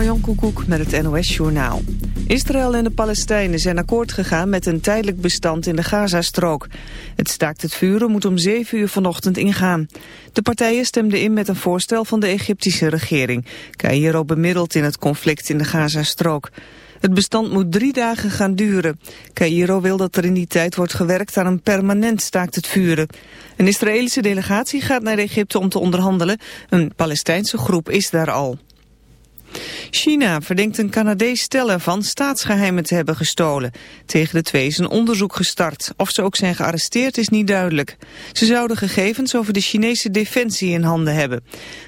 Marjan Koekoek met het NOS-journaal. Israël en de Palestijnen zijn akkoord gegaan met een tijdelijk bestand in de Gazastrook. Het staakt het vuren moet om 7 uur vanochtend ingaan. De partijen stemden in met een voorstel van de Egyptische regering. Cairo bemiddelt in het conflict in de Gazastrook. Het bestand moet drie dagen gaan duren. Cairo wil dat er in die tijd wordt gewerkt aan een permanent staakt het vuren. Een Israëlische delegatie gaat naar Egypte om te onderhandelen. Een Palestijnse groep is daar al. China verdenkt een Canadees stel ervan staatsgeheimen te hebben gestolen. Tegen de twee is een onderzoek gestart. Of ze ook zijn gearresteerd is niet duidelijk. Ze zouden gegevens over de Chinese defensie in handen hebben.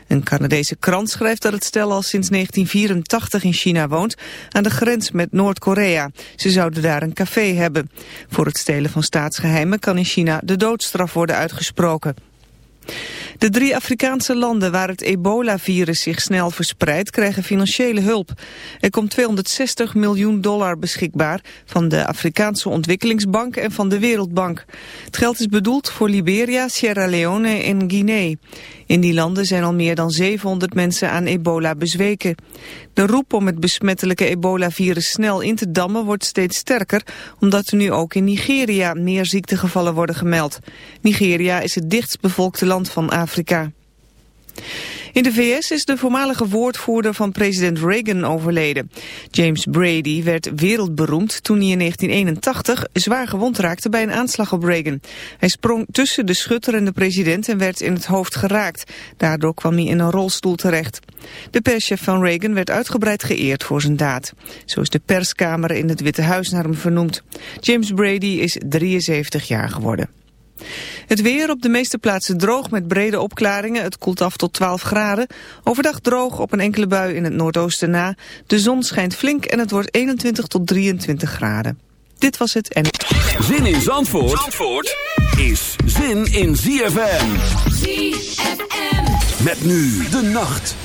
Een Canadese krant schrijft dat het stel al sinds 1984 in China woont, aan de grens met Noord-Korea. Ze zouden daar een café hebben. Voor het stelen van staatsgeheimen kan in China de doodstraf worden uitgesproken. De drie Afrikaanse landen waar het ebola-virus zich snel verspreidt krijgen financiële hulp. Er komt 260 miljoen dollar beschikbaar van de Afrikaanse Ontwikkelingsbank en van de Wereldbank. Het geld is bedoeld voor Liberia, Sierra Leone en Guinea. In die landen zijn al meer dan 700 mensen aan ebola bezweken. De roep om het besmettelijke ebola-virus snel in te dammen wordt steeds sterker, omdat er nu ook in Nigeria meer ziektegevallen worden gemeld. Nigeria is het dichtstbevolkte land van Afrika. In de VS is de voormalige woordvoerder van president Reagan overleden. James Brady werd wereldberoemd toen hij in 1981 zwaar gewond raakte bij een aanslag op Reagan. Hij sprong tussen de schutter en de president en werd in het hoofd geraakt. Daardoor kwam hij in een rolstoel terecht. De perschef van Reagan werd uitgebreid geëerd voor zijn daad. Zo is de perskamer in het Witte Huis naar hem vernoemd. James Brady is 73 jaar geworden. Het weer op de meeste plaatsen droog met brede opklaringen. Het koelt af tot 12 graden. Overdag droog op een enkele bui in het noordoosten na. De zon schijnt flink en het wordt 21 tot 23 graden. Dit was het en... Zin in Zandvoort, Zandvoort is zin in ZFM. ZFM. Met nu de nacht.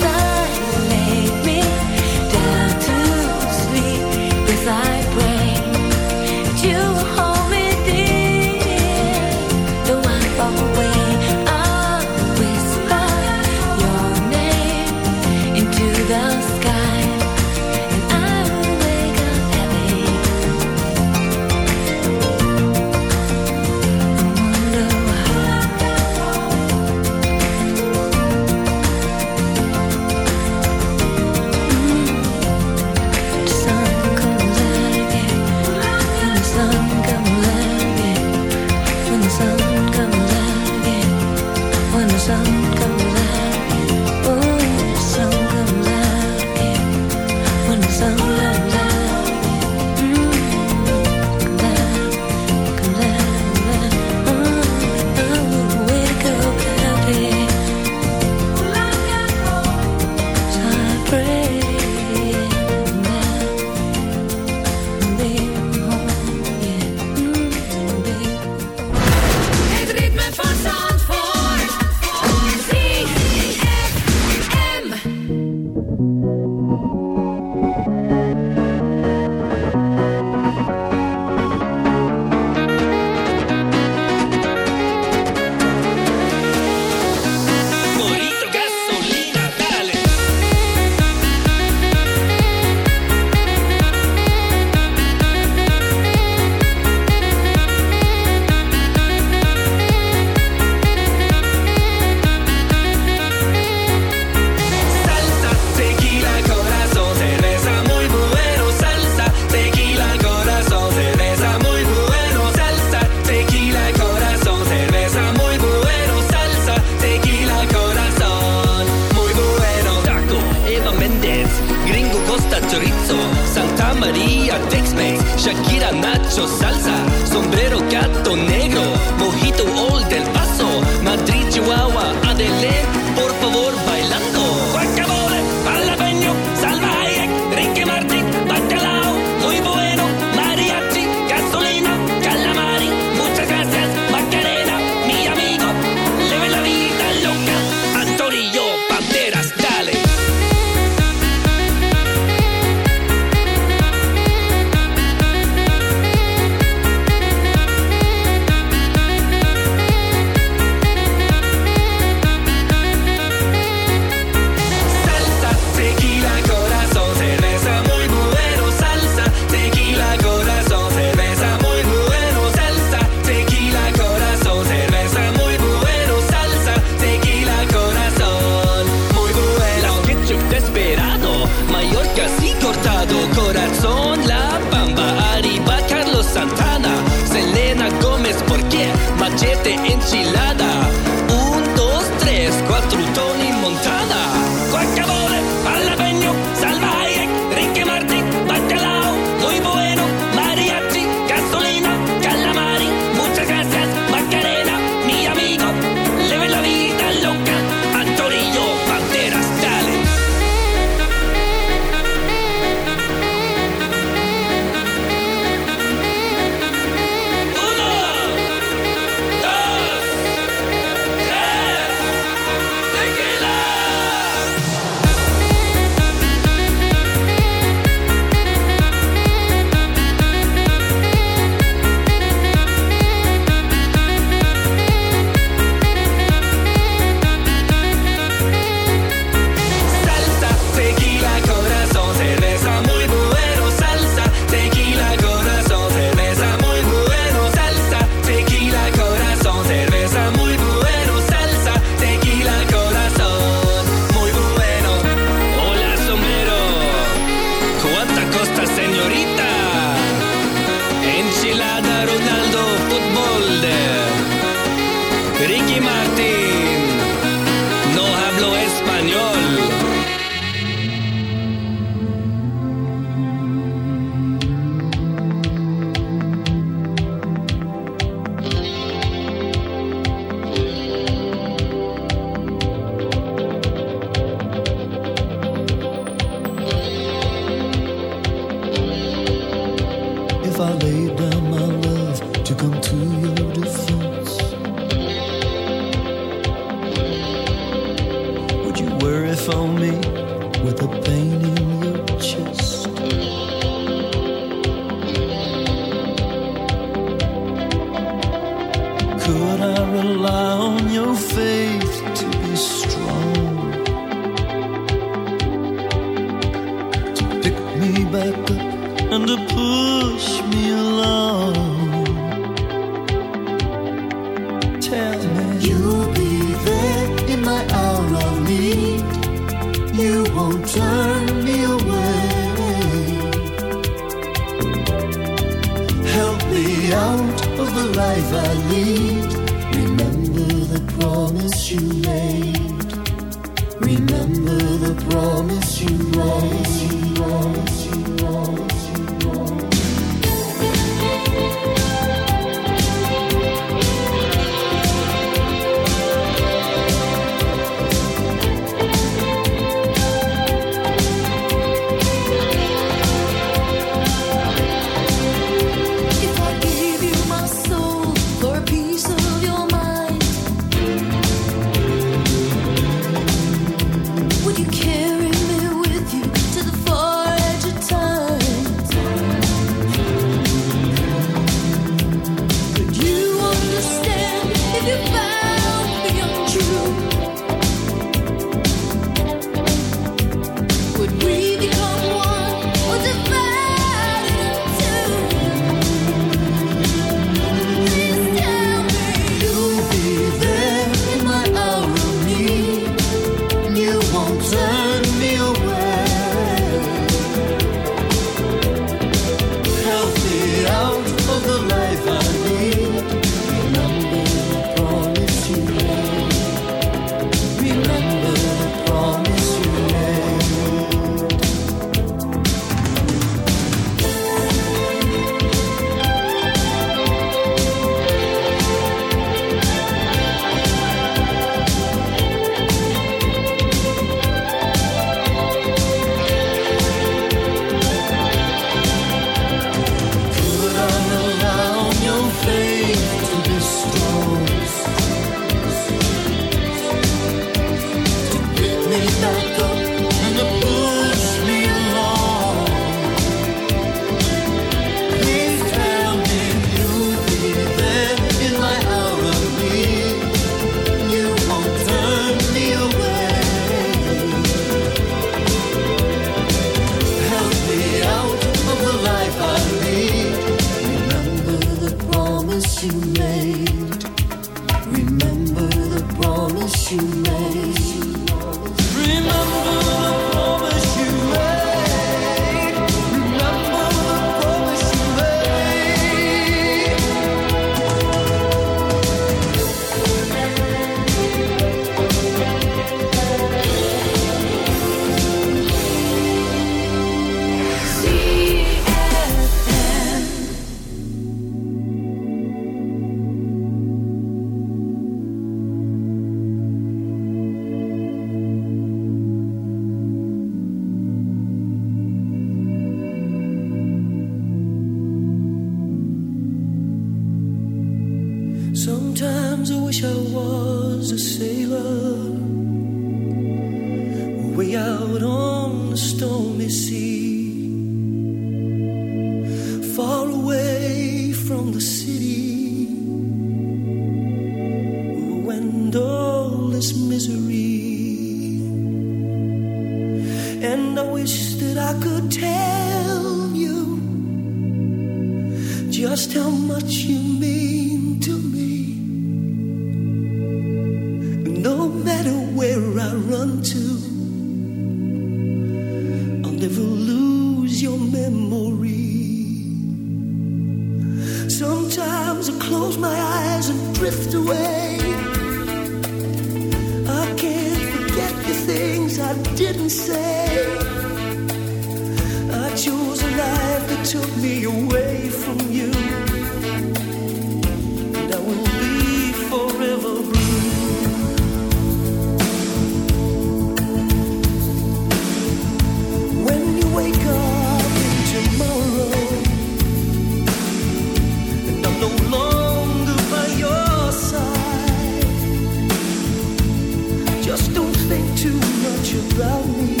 too much about me.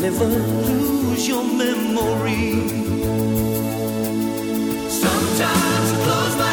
never lose your memory. Sometimes I close my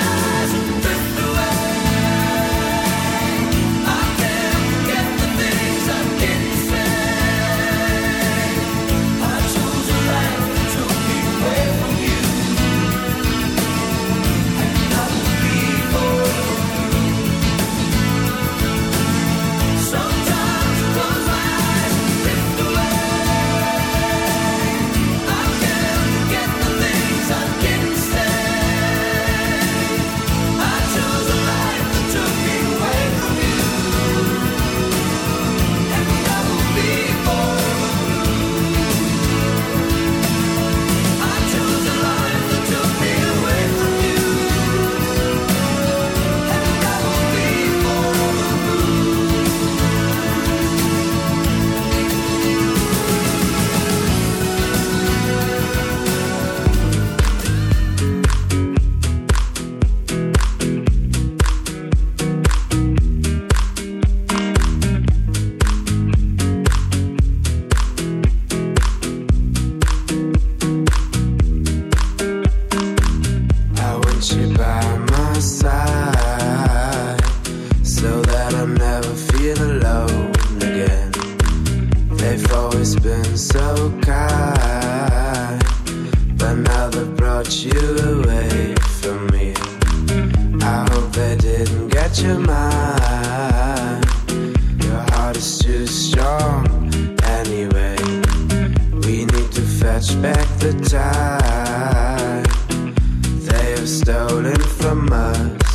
promise